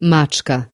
maczka.